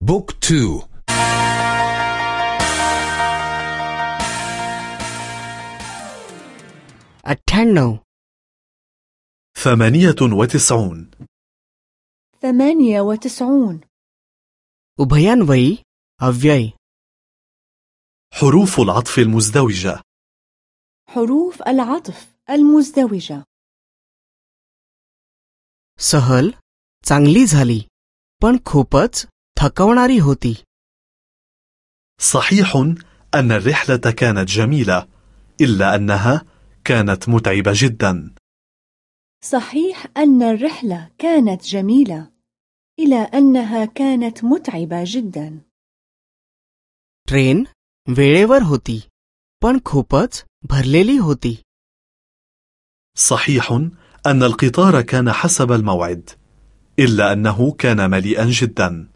بوك تو अठ्ठ्याण्णव ثمانية وتسعون ثمانية وتسعون उभयान्वयी अव्यय حروف العطف المزدوجة حروف العطف المزدوجة सहल चांगली झाली पण खूपच थकवणारी होती صحيح أن الرحلة كانت جميلة إلا أنها كانت متعبة جدا صحيح أن الرحلة كانت جميلة إلى أنها كانت متعبة جدا ट्रेन वेळेवर होती पण खूपच भरलेली होती صحيح أن القطار كان حسب الموعد إلا أنه كان مليئا جدا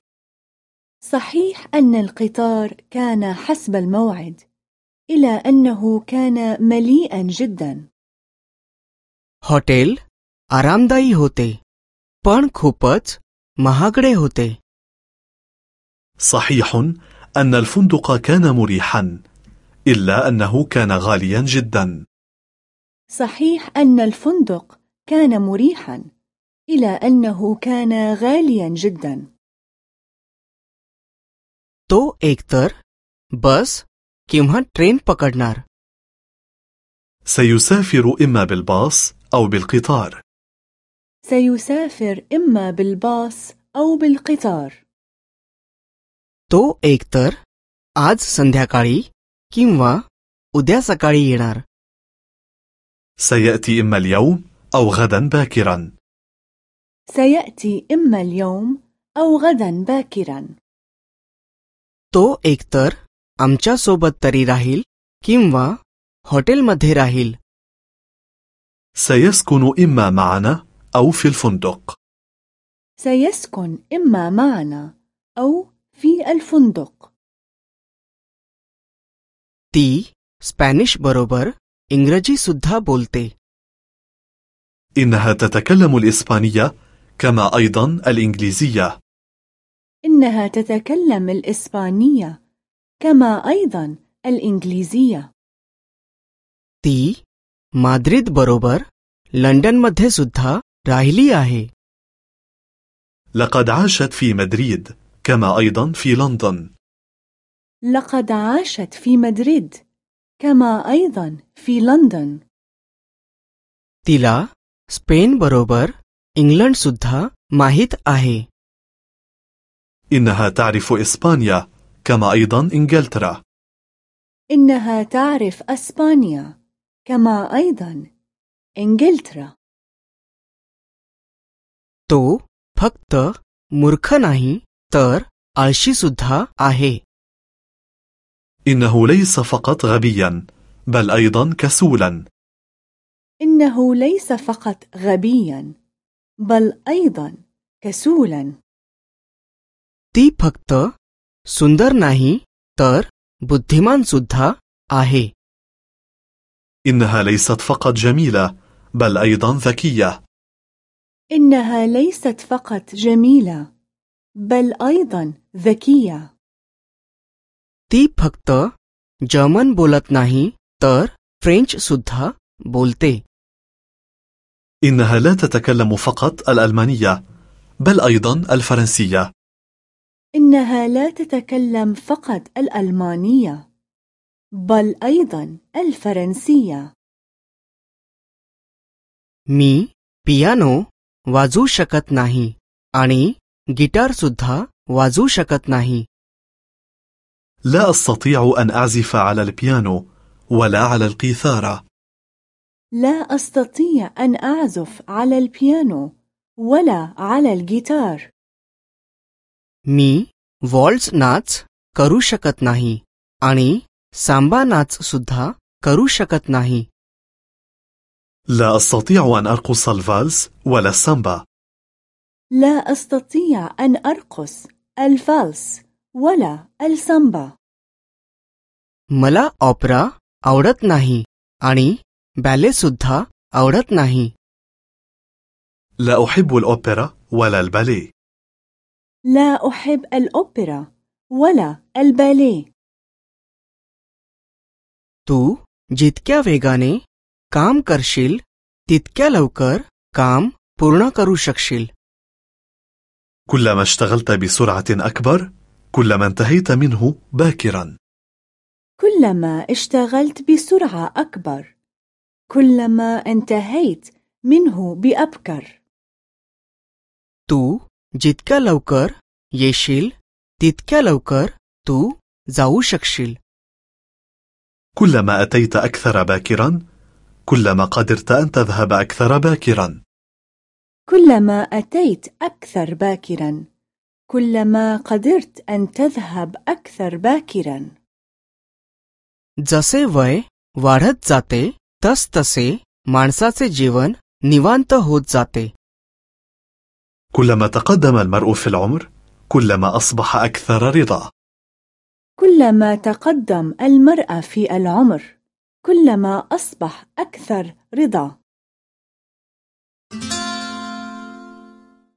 صحيح أن القطار كان حسب الموعد إلى أنه كان مليئا جدا हॉटेल आरामदायी होते पण खूपच महागडे होते صحيح أن الفندق كان مريحا إلا أنه كان غاليا جدا صحيح أن الفندق كان مريحا إلى أنه كان غاليا جدا तो एकतर बस किंवा ट्रेन पकडणार سيسافر إما بالباص أو بالقطار سيسافر إما بالباص أو بالقطار तो एकतर आज संध्याकाळी किंवा उद्या सकाळी येणार سيأتي إما اليوم أو غدا باكرا سيأتي إما اليوم أو غدا باكرا तो एकतर आमच्या सोबत तरी राहील किंवा हॉटेलमध्ये राहील سيسكن إما معنا أو في الفندق سيسكن إما معنا أو في الفندق ती स्पॅनिश बरोबर इंग्रजी सुद्धा बोलते إنها تتكلم الإسبانية كما أيضا الإنجليزية إنها تتكلم الإسبانية كما أيضا الإنجليزية ती माद्रिद बरोबर लंडनमध्ये सुद्धा राहिली आहे لقد عاشت في مدريد كما أيضا في لندن لقد عاشت في مدريد كما أيضا في لندن तिला स्पेन बरोबर इंग्लंड सुद्धा माहीत आहे إنها تعرف إسبانيا كما أيضا إنجلترا إنها تعرف أسبانيا كما أيضا إنجلترا तो फक्त मूर्ख नाही तर आळशी सुद्धा आहे إنه ليس فقط غبيا بل أيضا كسولا إنه ليس فقط غبيا بل أيضا كسولا ती फक्त सुंदर नाही तर बुद्धिमान सुद्धा आहे إنها ليست فقط جميلة بل أيضا ذكية إنها ليست فقط جميلة بل أيضا ذكية ती फक्त जर्मन बोलत नाही तर फ्रेंच सुद्धा बोलते إنها لا تتكلم فقط الألمانية بل أيضا الفرنسية إنها لا تتكلم فقط الألمانية بل أيضا الفرنسية मी पियानो वाजवू शकत नाही आणि गिटार सुद्धा वाजवू शकत नाही لا أستطيع أن أعزف على البيانو ولا على القيثارة لا أستطيع أن أعزف على البيانو ولا على الجيتار मी वॉल्स नाच करू शकत नाही आणि सांबा नाच सुद्धा करू शकत नाही لا أستطيع أن أرقص الفالس ولا السامبا لا أستطيع أن أرقص الفالس ولا السامبا मला ऑपरा आवडत नाही आणि बॅले सुद्धा आवडत नाही لا أحب الأوبرا ولا الباليه لا أحب الأوبرا ولا الباليه तू जितक्या वेगाने काम करशील तितक्या लवकर काम पूर्ण करू शकशील كلما اشتغلت بسرعة أكبر كلما انتهيت منه باكرا كلما اشتغلت بسرعة أكبر كلما انتهيت منه بأبكر तू जितक्या लवकर येशील तितक्या लवकर तू जाऊ शकशील كلما أتيت أكثر باكرا كلما قدرت أن تذهب أكثر باكرا كلما أتيت أكثر باكرا كلما قدرت أن تذهب أكثر باكرا जसे वय वाढत जाते तस तसे माणसाचे जीवन निवांत होत जाते كلما تقدم المرء في العمر كلما أصبح أكثر رضا. كلما تقدم المرأة في العمر كلما أصبح أكثر رضا.